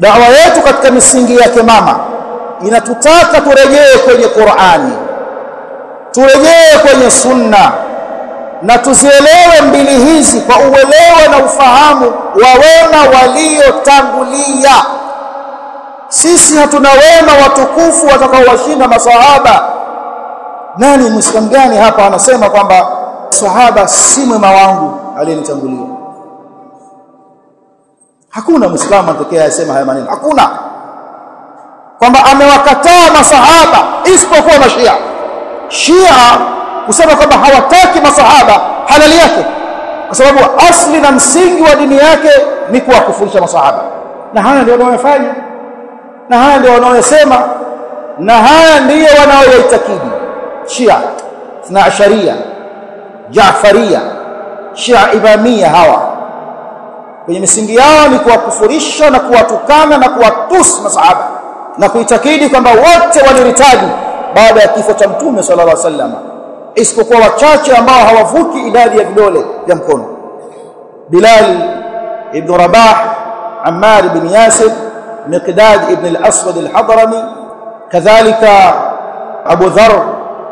dawa yetu katika misingi yake mama inatutaka turejee kwenye Qur'ani turejee kwenye sunna na tuzielewe mbili hizi kwa uelewa na ufahamu wa wema waliotangulia. Sisi hatuna wema watukufu watakaowashinda masahaba nani muislamu gani hapa anasema kwamba sahaba si mwema wangu aliyenitangulia hakuna muislamu atokea asema haya maneno. Hakuna. Kwamba amewakataa masahaba isipokuwa mashia. Shia kusema kwamba hawataki masahaba halali yake. Kwa sababu asli na msingi wa dini yake ni kuwakufurisha masahaba. Na haya ndio wanaofanya na haya ndio wanaosema na haya ndiyo wanaoyaitakidi. Shia na asharia jafaria shia imamia hawa kwenye misingi yao ni kuwakufurisha na kuwatukana na kuwatusi masahaba na kuitakidi kwamba wote waliritaji baada ya kifo cha mtume sallallahu alaihi wasallam isipokuwa wachache ambao hawavuki idadi ya vidole vya mkono. Bilal ibn Rabah Ammar ibn Yasir Miqdad ibn al-Aswad al-Hadrami kadhalika Abu Dharr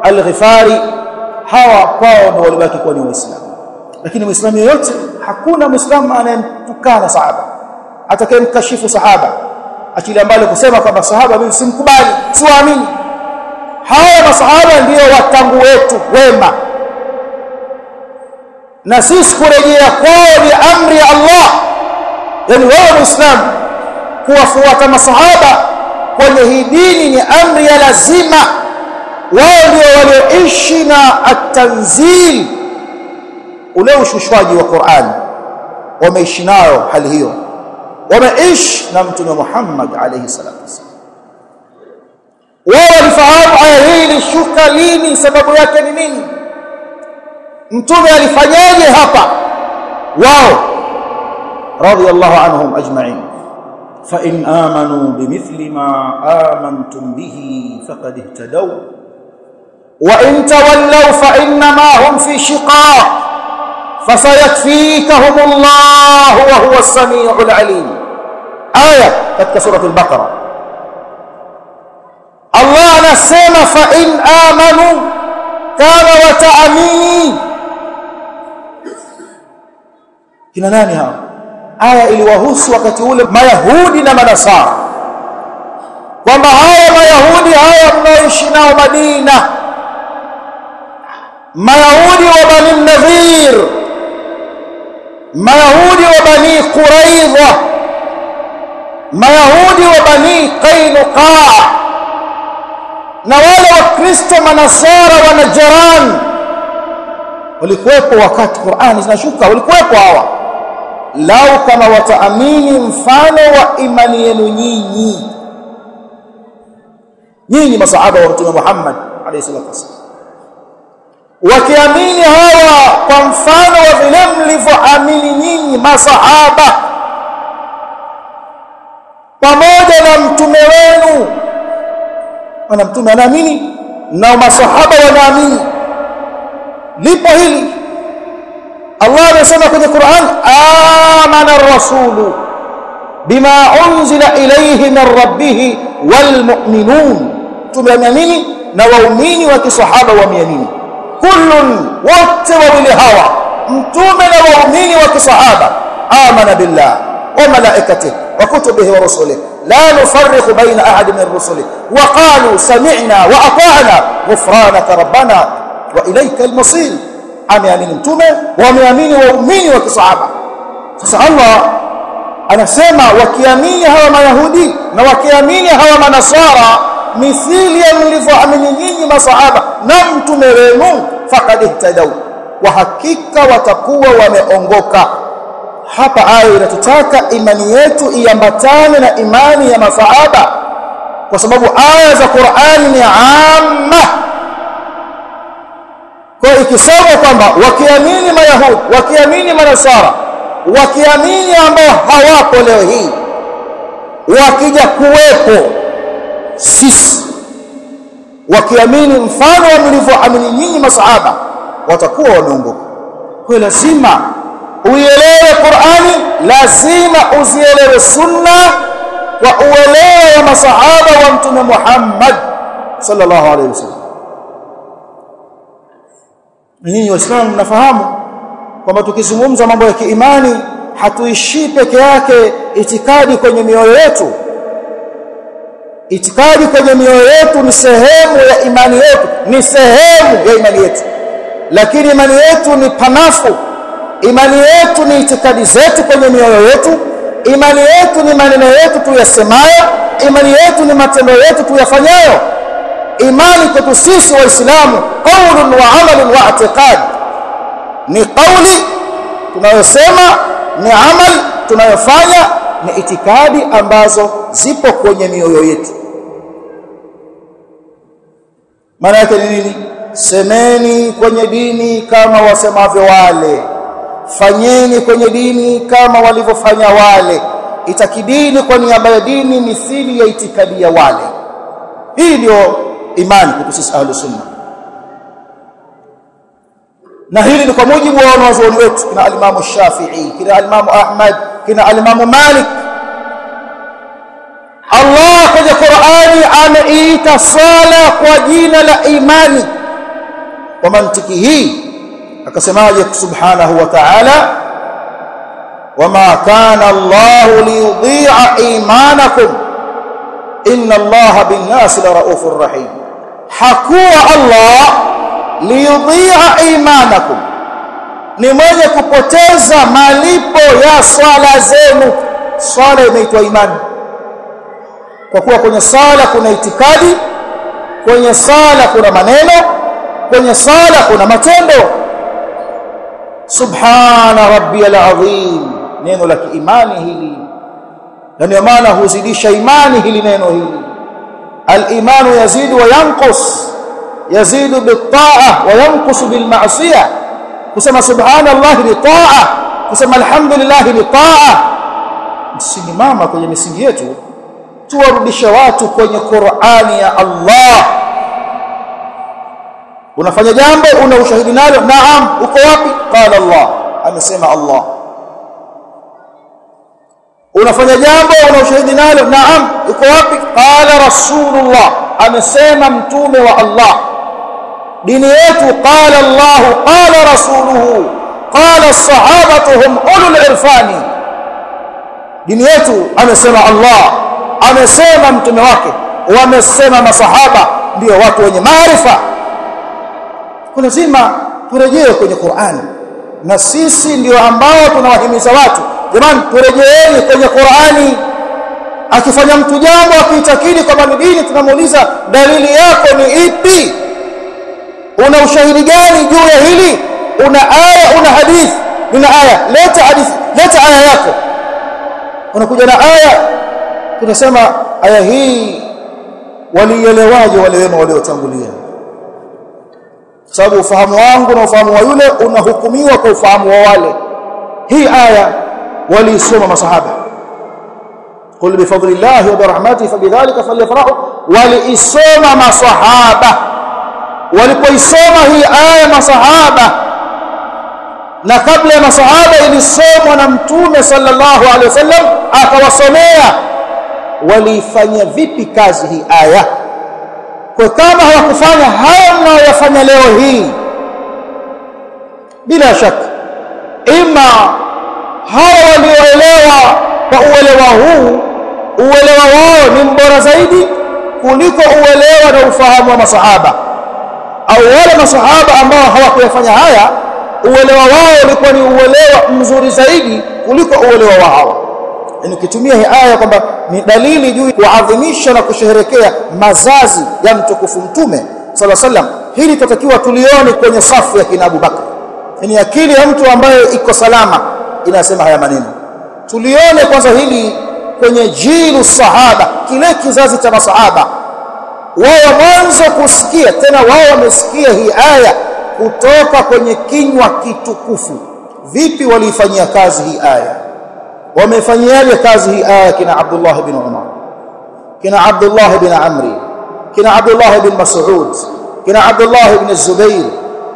al-Ghifari hawa kwao ndio walibaki kuwa ni waislamu lakini muislamu yoyote hakuna muislamu anayemtukana sahaba atakayemkashifu sahaba akili mbali kusema kwamba sahaba mimi simkubali siwaamini. Haya masahaba ndio watangu wetu wema. Na sisi kurejea kwao ni amri ya Allah. Yani wewe muislamu kuwafuata masahaba kwenye hii dini ni amri ya lazima. Wao ndio walioishi na at-tanzil ule ushushwaji wa Qur'an wameishi nayo hali hiyo wameishi na mtume Muhammad alayhi salatu wasallam wao walifahamu aya hii ilishuka lini sababu yake ni nini mtume alifanyaje hapa wao radiyallahu anhum ajma'in fa in amanu bimithli ma amantum bihi faqad ihtadaw wa in tawallaw fa innama hum fi shiqaq فسيكفيكهم الله وهو السميع العليم. آية تلك سورة البقرة. الله نسيم فإن آمنوا كان وتعميني كنا نانيها آية إلي وهوس وكتول ما يهودنا من صار وما هاي ما يهودي هاي ما يشنا ومدينة. ما يهودي ومن النذير mayahudi wa bani quraidha. Mayahudi wa bani qainuqa. Na wale wakristo manasara wa najaran walikuwepo wakati Qur'ani zinashuka walikuwepo hawa. Lau kama wataamini mfano wa imani yenu nyinyi. Nyinyi masahaba wa Mtume Muhammad alayhi salatu wasallam wakiamini hawa kwa mfano wa vile mlivyoamini nyinyi masahaba. Pamoja na mtume wenu. Na mtume anaamini na masahaba wanaamini. Lipo hili. Allah anasema kwenye Qur'an amana ar-rasulu bima unzila ilayhi min rabbih wal mu'minun. Tumeamini na waumini wa kisahaba wameamini kullun wote wawili hawa mtume na waumini wa kisahaba amana billah wa malaikatihi wa kutubihi wa rusulihi. La nufarriqu baina ahadi min rusuli wa qalu sami'na wa ata'na ghufranaka rabbana wa ilayka al-masir. Ameamini mtume wameamini waumini wa kisahaba. Sasa Allah anasema wakiamini hawa mayahudi na wakiamini hawa manasara mithili ya mlivyoamini nyinyi masahaba na mtume wenu faqad ihtadau wa hakika watakuwa wameongoka. Hapa aya inatutaka imani yetu iambatane na imani ya masahaba kwa sababu aya za Qur'ani ni amma. Kwa ikisema kwamba wakiamini mayahudi wakiamini manasara wakiamini ambao hawapo leo hii wakija kuwepo sisi. Wakiamini mfano mlivyoamini nyinyi masahaba watakuwa wameongoka kwa lazima uielewe Qur'ani lazima uzielewe sunna kwa uelewa wa masahaba wa mtume Muhammad sallallahu alaihi wasallam. Nyinyi waislamu mnafahamu kwamba tukizungumza mambo ya kiimani hatuishii peke yake itikadi kwenye mioyo yetu itikadi kwenye mioyo yetu ni sehemu ya imani yetu ni sehemu ya imani yetu. Lakini imani yetu ni panafu. Imani yetu ni itikadi zetu kwenye mioyo yetu. Imani yetu ni maneno yetu tuyasemayo. Imani yetu ni matendo yetu tuyafanyayo. Imani kwetu sisi waislamu qaulun wa amalun wa i'tiqad. Ni qauli tunayosema ni amal tunayofanya ni itikadi ambazo zipo kwenye mioyo yetu maana yake ni nini? Semeni kwenye dini kama wasemavyo wale. Fanyeni kwenye dini kama walivyofanya wale. Itakidini kwa niaba ya dini mithili ya itikadi ya wale. Hii ndio imani kwa sisi ahlus sunna. Na hili ni kwa mujibu wa wanazuoni wetu kina alimamu Shafi'i kina alimamu Ahmad kina alimamu Malik Allah kwenye Qur'ani ameita sala kwa jina la imani. Kwa mantiki hii akasemaje subhanahu wa ta'ala? Wama kana Allah liyudhi'a imanakum. Inna Allah bin-nasi la raufur rahim. Hakuwa Allah liyudhi'a imanakum. Ni mwenye kupoteza malipo ya swala zenu. Swala inaitwa imani kwa kuwa kwenye sala kuna itikadi kwenye sala kuna maneno kwenye sala kuna matendo. Subhana rabbiyal azim. Neno la kiimani hili. Na ndio maana huzidisha imani hili neno hili. Al-imanu yazidu wa yanqus. Yazidu bit-ta'a wa yanqus bil-ma'siyah kusema subhanallah ni ta'a. Kusema alhamdulillah ni ta'a. Msimama kwenye misingi yetu tuwarudishe watu kwenye Qur'ani ya Allah. Unafanya jambo una ushahidi nalo naam uko wapi? Qala Allah amesema Allah. Unafanya jambo una ushahidi nalo naam uko wapi? Qala rasulullah amesema mtume wa Allah. Dini yetu qala Allah qala rasuluhu qala sahabatuhum ulul irfani. Dini yetu amesema Allah amesema mtume wake wamesema masahaba ndio watu wenye maarifa. Lazima turejee kwenye Qur'ani na sisi ndio ambao tunawahimiza watu jamani turejeeni kwenye Qur'ani akifanya mtu jambo akiitakidi kwa ni dini tunamuuliza dalili yako ni ipi? Una ushahidi gani juu ya hili? Una aya una hadithi? Una aya leta hadithi leta aya yako. Unakuja na aya tunasema aya hii walielewaje wale wema waliotangulia? Sababu ufahamu wangu na ufahamu wa yule unahukumiwa kwa ufahamu wa wale. Hii aya waliisoma masahaba. Qul bifadlillahi wa birahmatihi fabidhalika falyafrahu. Waliisoma masahaba. Walipoisoma hii aya masahaba na kabla ya masahaba ilisomwa na mtume sallallahu alaihi wasallam akawasomea waliifanya vipi kazi hii aya? Kwa kama hawakufanya haya mnayoyafanya leo hii bila shaka ima hawa walioelewa kwa uelewa huu uelewa wao ni mbora zaidi kuliko uelewa na ufahamu wa masahaba au wale masahaba ambao hawakuyafanya haya uelewa wao ulikuwa ni uelewa mzuri zaidi kuliko uelewa wa hawa yani ukitumia hii aya kwamba ni dalili juu kuadhimisha na kusherehekea mazazi ya mtukufu mtume sala sallam hili tutakiwa tulione kwenye safu ya kina Abu Bakar ni akili ya mtu ambaye iko salama inasema haya maneno. Tulione kwanza hili kwenye jilu sahaba kile kizazi cha masahaba. Wao mwanzo kusikia tena wao wamesikia hii aya kutoka kwenye kinywa kitukufu. Vipi waliifanyia kazi hii aya wamefanyiaje kazi hii aya kina Abdullah ibn Umar kina Abdullah ibn Amri kina Abdullah ibn Mas'ud kina Abdullah ibn Zubair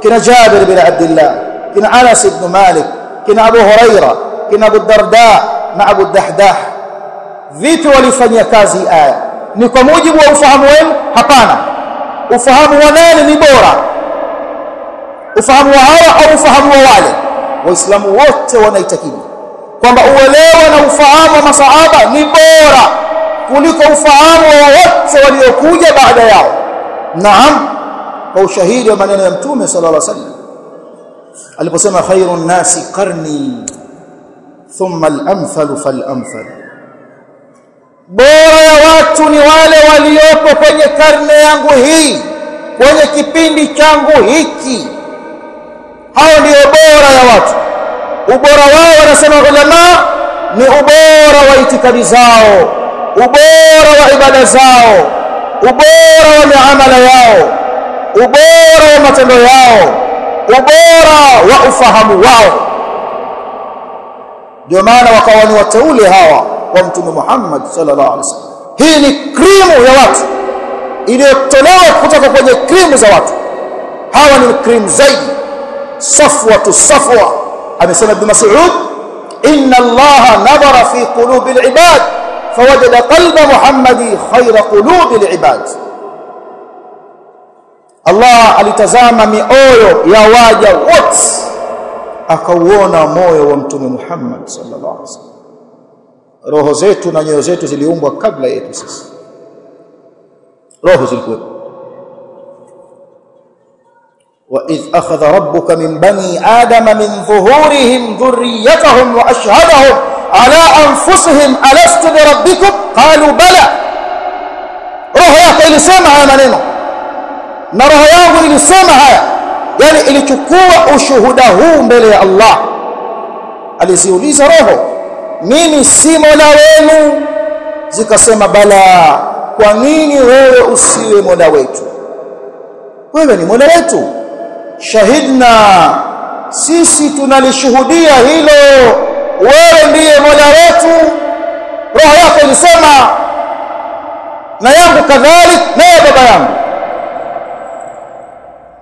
kina Jabir ibn Abdullah kina Anas ibn Malik kina Abu Huraira kina Abu Darda na Abu Dahdah vipi walifanyia kazi aya ni kwa mujibu wa ufahamu wenu hapana ufahamu wa nani ni bora ufahamu wa hawa au ufahamu wa wale waislamu wote wanaitakidi kwamba uelewa na ufahamu wa masahaba ni bora kuliko ufahamu wa wote waliokuja baada yao. Naam kwa ushahidi wa maneno ya mtume sallallahu alaihi wasallam. Aliposema khairun nasi qarni thumma al-amthal fal-amthal. Bora ya watu ni wale waliopo kwenye karne yangu hii kwenye kipindi changu hiki. Hao ndio bora ya watu ubora wao wanasema ulama ni ubora wa itikadi zao ubora wa ibada zao ubora wa miamala yao ubora wa matendo yao ubora wa ufahamu wao. Ndio maana wakawa ni wateule hawa wa mtume Muhammad sallallahu alaihi wasallam. Hii ni krimu ya watu iliyotolewa kutoka kwenye krimu za watu. Hawa ni krimu zaidi. Safwa tu safwa amesema ibn Mas'ud inna Allah nadhara fi qulubi al-ibad fawajada qalba Muhammadi khayra qulubi al-ibad Allah alitazama mioyo ya waja wote akauona moyo wa mtume Muhammad sallallahu alaihi wasallam roho zetu na nyoyo zetu ziliumbwa kabla yetu sisi roho zilikuwa وإذ أخذ ربك من بني آدم من ظهورهم ذريتهم وأشهدهم على أنفسهم ألست بربكم قالوا بلى roho yako ilisema haya maneno na roho yangu ilisema haya yani ilichukua ushuhuda huu mbele ya Allah aliziuliza roho mimi si mola wenu zikasema bala kwa nini wewe usiwe mola wetu wewe ni mola wetu shahidna sisi tunalishuhudia hilo. Wewe ndiye mola wetu. Roho yako ilisema na yangu kadhalik na ya baba yangu.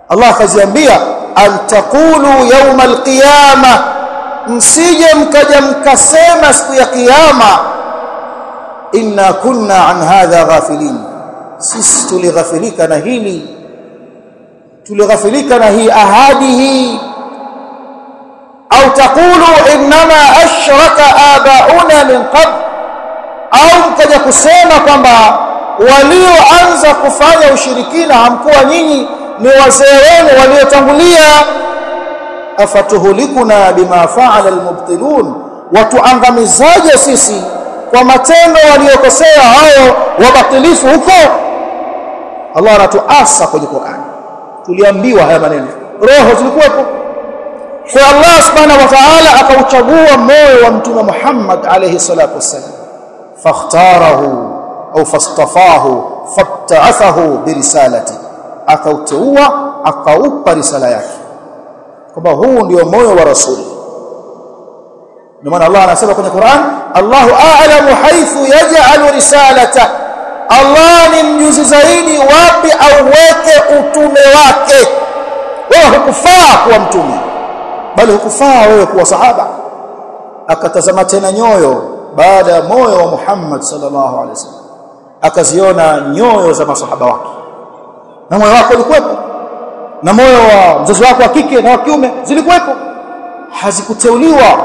Allah akaziambia antaqulu yawma yawm alqiyama msije mkaja mkasema siku ya kiyama inna kunna an hadha ghafilin. Sisi tulighafilika na hili tulighafilika na hii ahadi hii. Au taqulu inma ashraka abauna min qabl. Au mkaja kusema kwamba walioanza kufanya ushirikina hamkuwa nyinyi ni wazee wenu waliotangulia. Afatuhulikuna bima faala almubtilun. Watuangamizaje sisi kwa matendo waliokosea hao wabatilifu huko? Allah anatuasa kwenye Qur'an tuliambiwa haya maneno. Roho zilikuwepo. Kwa Allah subhanahu wa ta'ala akauchagua moyo wa mtume Muhammad alayhi salatu wassalam. Fakhtarahu au fastafahu fatta'athahu birisalati akauteua akaupa risala yake. Kwamba huu ndio moyo wa rasuli ndio maana Allah anasema kwenye Qur'an Allahu a'lamu haythu yaj'alu risalata Allah ni mjuzi zaidi wapi auweke utume wake? Wewe hukufaa kuwa mtume bali hukufaa wewe kuwa sahaba. Akatazama tena nyoyo baada ya moyo wa Muhammad sallallahu alaihi wasallam akaziona nyoyo za masahaba wake. Na moyo wake ulikuwepo na moyo wa mzazi wako wa kike na wa kiume zilikuwepo. Hazikuteuliwa.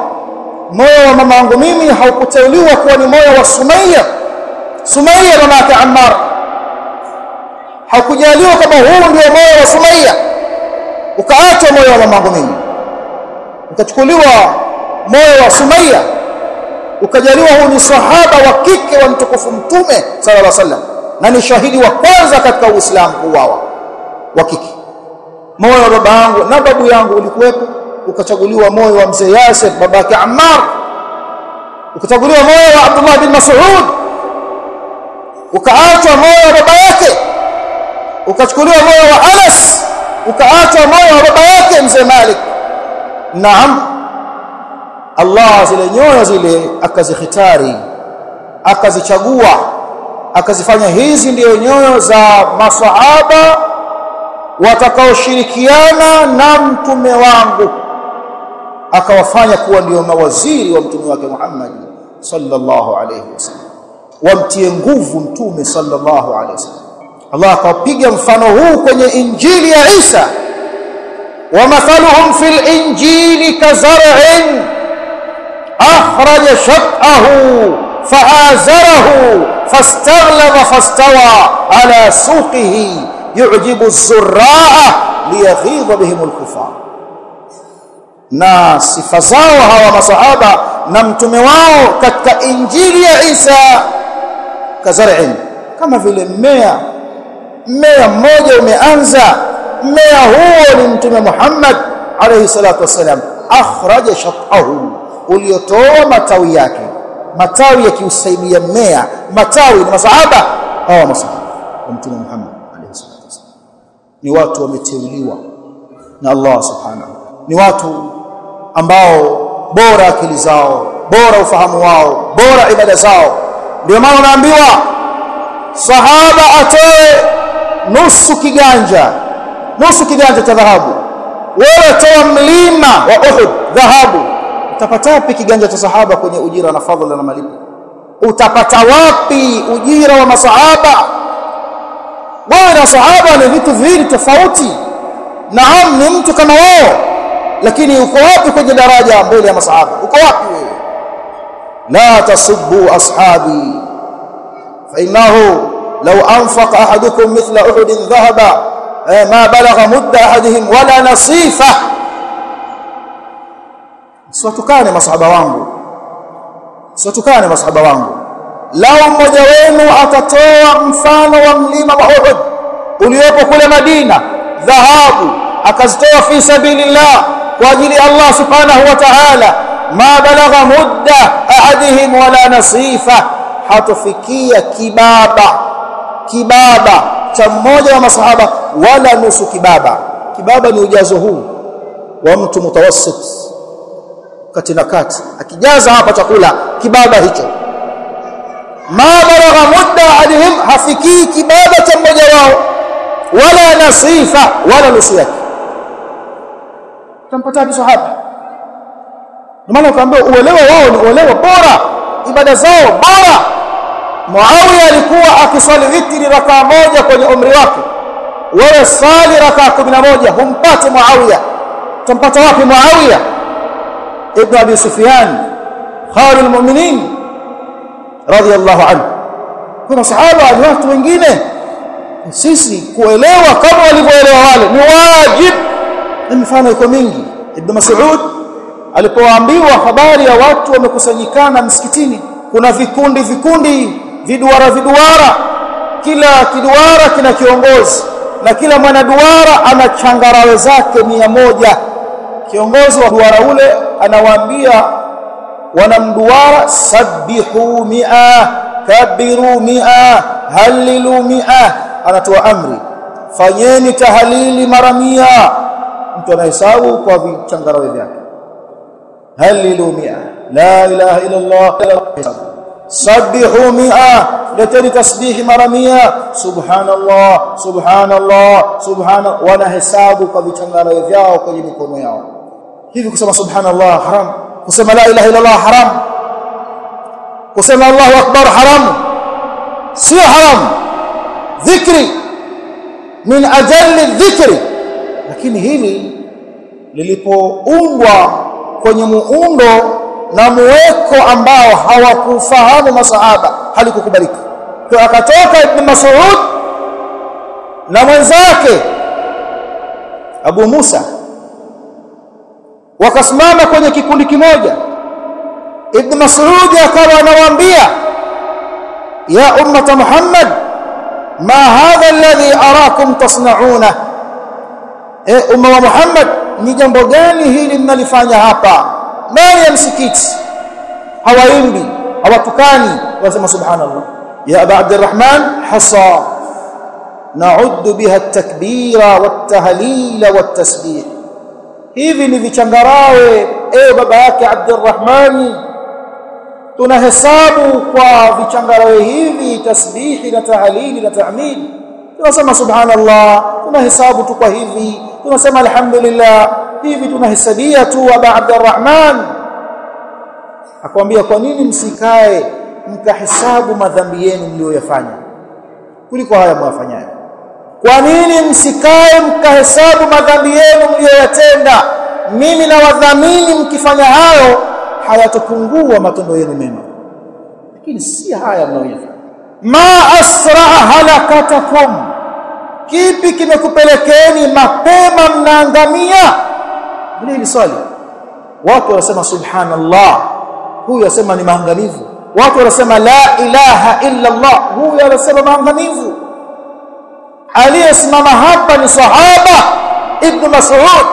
Moyo wa mama wangu mimi haukuteuliwa kuwa ni moyo wa Sumayya Sumayya na yake Ammar. Hakujaliwa kama huu ndio moyo wa Sumayya ukaachwa moyo wa mamangu mimi ukachukuliwa moyo wa Sumayya ukajaliwa huu ni sahaba wa kike wa mtukufu mtume sallallahu alaihi wasallam na ni shahidi wa kwanza katika Uislamu kuuawa wa kike. Moyo wa baba yangu na babu yangu ulikuwepo. Ukachaguliwa moyo wa mzee Yasir babake Ammar. Ukachaguliwa moyo wa Abdullah bin Mas'ud ukaachwa moyo wa baba yake. Ukachukuliwa moyo wa Anas. Ukaachwa moyo wa baba yake mzee Malik. Naam. Allah zile nyoyo zile akazikhitari akazichagua akazifanya hizi ndiyo nyoyo za masahaba watakaoshirikiana na mtume wangu. Akawafanya kuwa ndio mawaziri wa mtume wake Muhammad sallallahu alayhi wasallam wamtie nguvu mtume sallallahu alaihi wasallam Allah akapiga mfano huu kwenye injili ya Isa ومثلهم في الإنجيل كزرع أخرج شطأه فآزره فاستغلظ فاستوى على سوقه يعجب الزراع بهم الكفار na sifa zao hawa masahaba na mtume wao katika injili ya Isa kazar'in kama vile mmea. Mmea mmoja umeanza. Mmea huo ni mtume Muhammad alayhi salatu wasalam akhraja shatahu uliotoa matawi yake. Matawi yakiusaidia mmea. Matawi ni masahaba. Hawa masahaba wa mtume Muhammad alayhi salatu wasalam ni watu wameteuliwa na Allah subhanahu ni watu ambao bora akili zao bora ufahamu wao bora ibada zao ndio maana unaambiwa sahaba atoe nusu kiganja nusu kiganja cha dhahabu. Wewe toa mlima wa Uhud dhahabu. Utapata wapi kiganja cha sahaba kwenye ujira na fadhila na malipo? Utapata wapi ujira wa masahaba? Wewe na sahaba ni vitu viwili tofauti naam ni mtu kama wao lakini uko wapi kwenye daraja mbele ya masahaba? Uko wapi wewe la tasubbu ashabi fa innahu law anfaqa ahadukum mithla uhudin dhahaba eh, ma balagha mudda ahadihim wala nasifa. Msiwatukane masahaba wangu msiwatukane masahaba wangu. Lao mmoja wenu atatoa mfano wa mlima wa Uhud uliopo kule Madina dhahabu akazitoa fi sabilillah kwa ajili ya Allah subhanahu wa ta'ala ma balagha mudda ahadihim wala nasifa. Hatofikia kibaba kibaba cha mmoja wa masahaba wala nusu kibaba. Kibaba ni ujazo huu wa mtu mutawassit kati na kati. Akijaza hapa chakula kibaba hicho. Ma balagha mudda ahadihim hafikii kibaba cha mmoja wao wala nasifa wala nusu yake. Tampata wapi sahaba maana ukaambia uelewa wao ni uelewa bora ibada zao bora. Muawiya alikuwa akiswali witri rakaa moja kwenye umri wake. Wewe sali rakaa 11 humpate Muawiya. Tampata wapi Muawiya? Ibn Abi Sufyan khalil mu'minin radiyallahu anhu. Kuna sahaba ni watu wengine. Sisi kuelewa kama walivyoelewa wale ni wajib na iko mingi ibn Mas'ud alipoambiwa habari ya watu wamekusanyikana msikitini kuna vikundi vikundi viduara viduara kila kiduara kina kiongozi na kila mwanaduara ana changarawe zake moja. Kiongozi wa duara ule anawaambia wanamduara sabbihu mia kabiru mia halilu mia. Anatoa amri fanyeni tahalili mara mia. Mtu anahesabu kwa vichangarawe vyake halilu mia. La ilaha illa allah sabbihu mia. Leteni tasbihi mara mia. Subhanallah subhanallah subhana wanahesabu kwa vichangarawe vyao kwenye mikono yao. Hivi kusema subhanallah haram? Kusema la ilaha illa allah haram? Kusema allahu akbar haram? Sio haram. Dhikri. Min ajalli dhikri. Lakini hili lilipoumbwa kwenye muundo na muweko ambao hawakufahamu masahaba halikukubalika. Kwa akatoka ibn Mas'ud na mwenzake Abu Musa wakasimama kwenye kikundi kimoja. Ibn Mas'ud akawa anawaambia ya ummata Muhammad ma hadha alladhi arakum tasna'una? E umma wa Muhammad ni jambo gani hili mnalifanya hapa? Ndani ya msikiti. Hawaimbi hawatukani wasema subhanallah. Ya aba abdurrahman hasa. Na'uddu biha at-takbira wat-tahlila wat-tasbih. Hivi ni vichangarawe e baba yake abdurrahmani tunahesabu kwa vichangarawe hivi tasbihi na tahlili na tahmid. Tunasema subhanallah tunahesabu tu kwa hivi tunasema alhamdulillah hivi tunahesabia tu aba abdurrahman akwambia kwa nini msikae mkahesabu madhambi yenu mlioyafanya kuliko haya mwafanyayo. Kwa nini msikae mkahesabu madhambi yenu mliyoyatenda? Mimi na wadhamini mkifanya hayo hayatopungua matendo yenu mema. Lakini si haya mnayoyafanya. Ma asra halakatakum kipi kimekupelekeni mapema mnaangamia? Hili swali? Watu wanasema subhanallah huyu anasema ni maangamivu. Watu wanasema la ilaha illa Allah huyu anasema maangamivu. Aliyesimama hapa ni sahaba ibn Mas'ud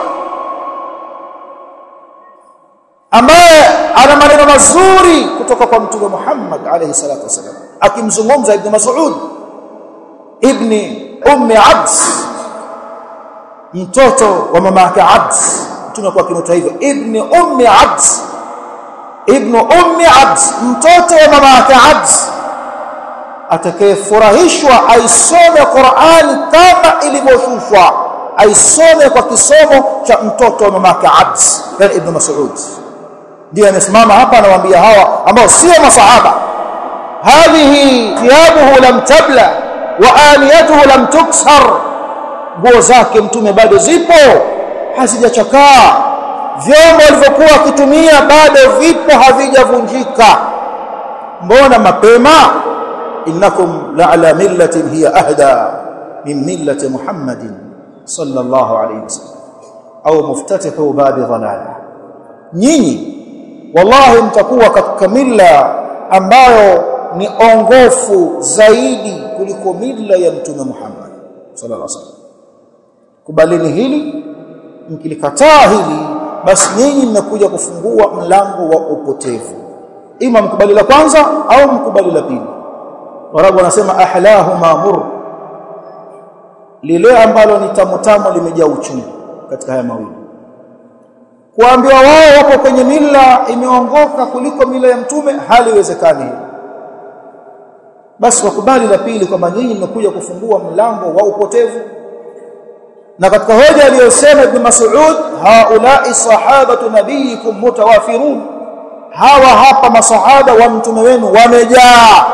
ambaye ana maneno mazuri kutoka kwa mtume Muhammad alayhi salatu wasallam akimzungumza ibn Mas'ud ibn ummi Abd mtoto wa mama yake Abd mtume kwa kimota hivyo. Ibn ummi Abd ibn ummi abs. Mtoto wa mama yake Abd atakayefurahishwa aisome Qur'ani kama ilivyoshushwa. Aisome kwa kisomo cha mtoto wa mamake Abd yani ibn Mas'ud. Ndiye amesimama hapa anawaambia hawa ambao sio masahaba. Hadhihi thiyabuhu lam tabla wa aliyatuhu lam tuksar. Nguo zake mtume bado zipo hazijachakaa. Vyombo alivyokuwa akitumia bado vipo havijavunjika. Mbona mapema? Innakum la'ala millatin hiya ahda min millati muhammadin sallallahu alayhi wasallam au muftatihu babi dhalala. Nyinyi wallahi mtakuwa katika milla ambayo ni ongofu zaidi kuliko milla ya mtume Muhammad sallallahu alaihi wasallam. Kubalini hili mkilikataa hili basi nyinyi mnakuja kufungua mlango wa upotevu. Ima mkubali la kwanza au mkubali la pili? Warabu wanasema ahlahu mamur lile ambalo ni tamutamu limejaa uchungu katika haya mawili. Kuambiwa wao wapo kwenye mila imeongoka kuliko mila ya mtume haliwezekani basi wakubali la pili kwamba nyinyi mmekuja kufungua mlango wa upotevu. Na katika hoja aliyosema ibn Mas'ud haulai sahabatu nabiyikum mutawafirun. Hawa hapa masahaba wa mtume wenu wamejaa.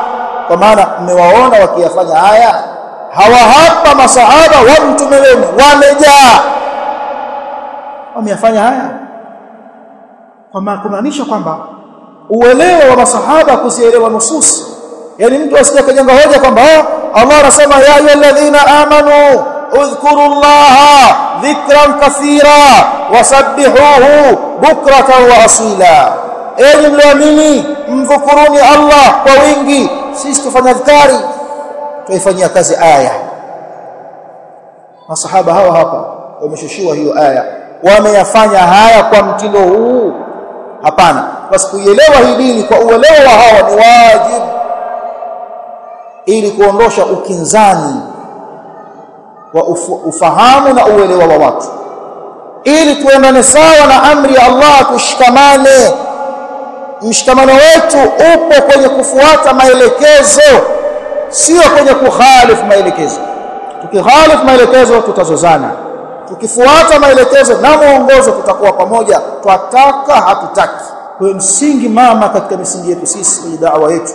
Kwa maana mmewaona wakiyafanya haya. Hawa hapa masahaba wa mtume wenu wamejaa. Wameyafanya haya. Kwa maana kumaanisha kwamba uelewa wa masahaba kuzielewa nusus yani mtu asije kujenga hoja kwamba Allah anasema ya ayyuhalladhina amanu udhkuru llaha dhikran kathira wasabbihuhu bukratan wa asila. Enyi mlioamini mdhukuruni Allah kwa wingi sisi tufanya dhikari tuifanyia kazi aya. Masahaba hawa hapa wameshushiwa hiyo aya. Wameyafanya haya kwa mtindo huu? Hapana. Basi kuielewa hii dini kwa uelewa wa hawa ni wajibu ili kuondosha ukinzani wa ufahamu na uelewa wa watu. Ili tuendane sawa na amri ya Allah tushikamane. Mshikamano wetu upo kwenye kufuata maelekezo sio kwenye kukhalifu maelekezo. Tukikhalifu maelekezo tutazozana. Tukifuata maelekezo na muongozo tutakuwa pamoja. Twataka hatutaki. Kwa msingi mama katika misingi yetu sisi kwenye da'wa yetu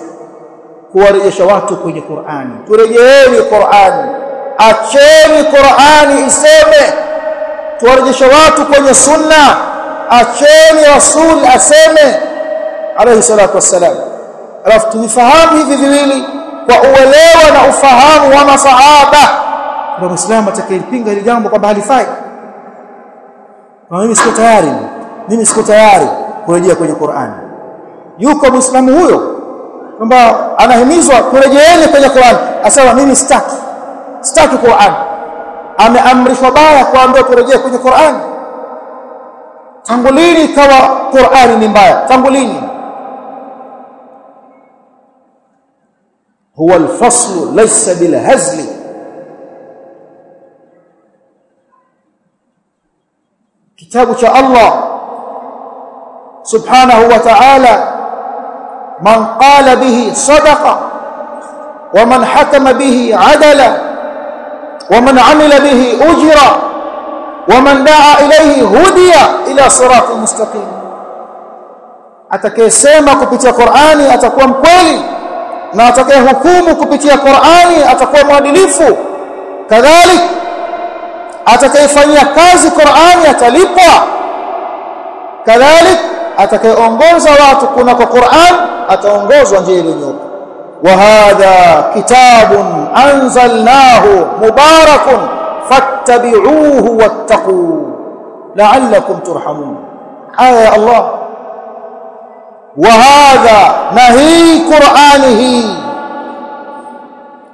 kuwarejesha watu kwenye Qur'ani. Turejeeni Qur'ani. Acheni Qur'ani iseme. Tuwarejesha watu kwenye sunna. Acheni rasul aseme. Alayhi salatu wassalam. Alafu tuvifahamu hivi viwili kwa uelewa na ufahamu wa masahaba. Ndio muislamu atakayepinga ile jambo kwamba halifai. Kwa mimi siko tayari. Mimi siko tayari kurejea kwenye Qur'ani. Yuko muislamu huyo kwamba anahimizwa kurejeeni kwenye Qur'an. Asema mimi sitaki. Sitaki Qur'an. Ameamrishwa baya kuambiwa turejee kwenye Qur'an. Tangu lini kawa Qur'ani ni mbaya? Tangu lini? Huwa alfaslu laysa bilhazli. Kitabu cha Allah subhanahu wa ta'ala man qala bihi sadaqa wa man hakama bihi adala wa man amila bihi ujra wa man daa ilayhi hudiya ila sirati mustaqim. Atakayesema kupitia Qur'ani atakuwa mkweli na atakayehukumu kupitia Qur'ani atakuwa mwadilifu. Kadhalik atakayefanyia kazi Qur'ani atalipwa. Kadhalik atakayeongoza watu kunako Qur'an ataongozwa njia iliyonyoka wa hadha kitabun anzalnahu mubarakun fattabi'uhu wattaqu la'allakum turhamun. Aya ya Allah. Wa hadha nahi qur'anihi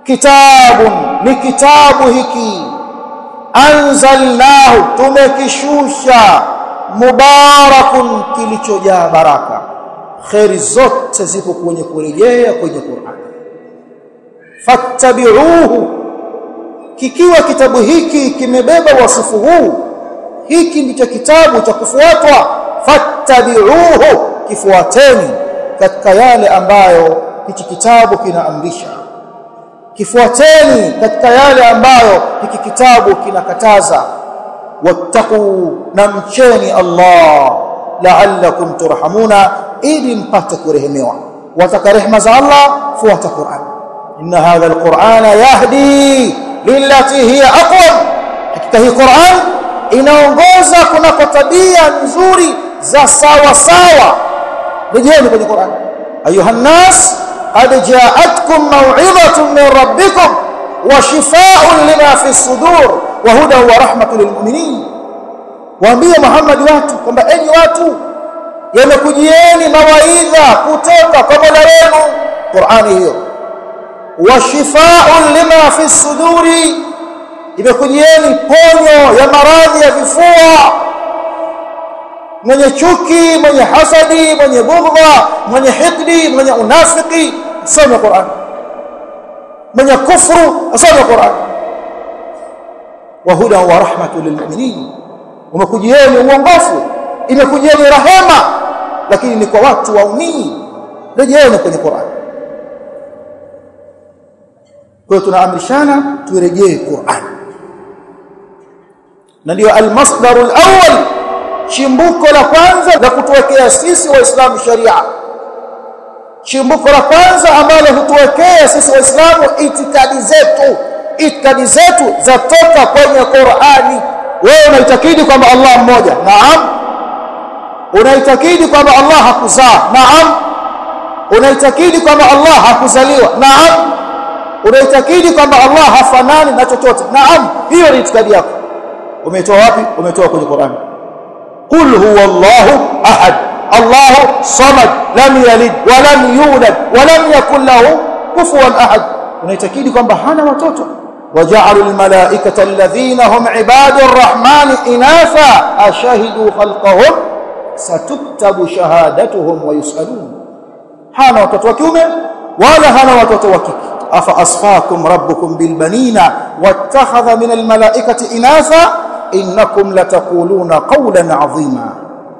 kitabun ni kitabu hiki. Anzalnahu tumekishusha mubarakun kilichojaa baraka. Khairi zote zipo kwenye kurejea kwenye Qur'an. Fattabi'uhu kikiwa kitabu hiki kimebeba wasifu huu hiki ndicho kitabu cha kufuatwa. Fattabi'uhu kifuateni katika yale ambayo hiki kitabu kinaamrisha. Kifuateni katika yale ambayo hiki kitabu kinakataza واتقوا نمشني الله. لعلكم ترحمون. إذن قتكوا رحموا وتك رحمة الله فوات القرآن. إن هذا القرآن يهدي للتي هي أقوى اكتهي القرآن. إن أنغوزك نفتديا نزوري زا ساوى ساوى. رجعني بني القرآن. أيها الناس قد جاءتكم موعظة من ربكم وشفاء لما في الصدور. Wa huda wa rahmatu lilmu'minin waambie Muhammad watu kwamba enyi watu yamekujieni mawaidha kutoka kwa Mola wenu. Qur'ani hiyo. Wa shifaa'un lima fi suduri. Imekujieni ponyo ya maradhi ya vifua. Mwenye chuki mwenye hasadi mwenye bughdha mwenye hikdi mwenye unafiki. Soma Qur'an mwenye kufru asome Qur'an wa huda wa rahmatu lilmu'minin umekujieni uongofu imekujieni rahema lakini ni kwa watu waumini. Rejeeni kwenye Qur'an. Kwa hiyo tunaamrishana turejee Qur'an. Na ndio almasdarul awwal chimbuko la kwanza la kutuwekea sisi waislamu sharia. Chimbuko la kwanza ambalo hutuwekea sisi waislamu itikadi zetu itikadi zetu zatoka kwenye Qur'ani. Wewe unaitakidi kwamba Allah mmoja? Naam. Unaitakidi kwamba Allah hakuzaa? Naam. Unaitakidi kwamba Allah hakuzaliwa? Naam. Unaitakidi kwamba Allah hafanani na chochote? Naam. Hiyo ni itikadi yako. Umetoa wapi? Umetoa kwenye Qur'ani. Qul huwa Allahu ahad. Allahu samad. Lam yalid wa lam yulad wa lam yakul lahu kufuwan ahad. Unaitakidi kwamba hana watoto وجعلوا الملائكة الذين هم عباد الرحمن إناثا. أشهدوا خلقهم؟ ستكتب شهادتهم ويسألون. هانا وتتوكيوم ولا هانا وتتوكيك أفأصفاكم ربكم بالبنين واتخذ من الملائكة إناثا؟ إنكم لتقولون قولا عظيما.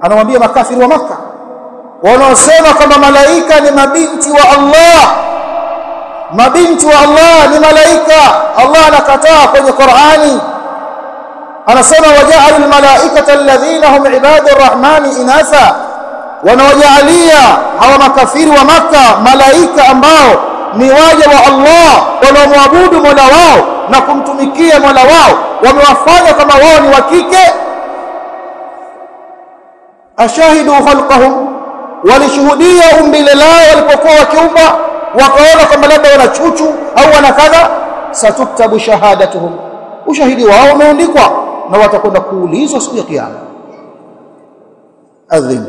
أنا makafiri wa Makkah wanaosema malaika ni mabinti wa Allah mabinti wa Allah ni malaika. Allah anakataa kwenye Qur'ani. Anasema waja'al almalaikata alladhina hum ibadur rahmani inatha. Wanawajalia hawa makafiri wa maka malaika ambao ni waja wa Allah wanaomwabudu Mola wao na kumtumikia Mola wao. Wamewafanya kama wao ni wa kike. Ashahidu khalqahum walishuhudia umbile lao walipokuwa wakiumba wakaona kwamba labda wana chuchu au wana kadha satuktabu shahadatuhum. Ushahidi wao umeandikwa na watakwenda kuulizwa siku ya kiyama. Adhim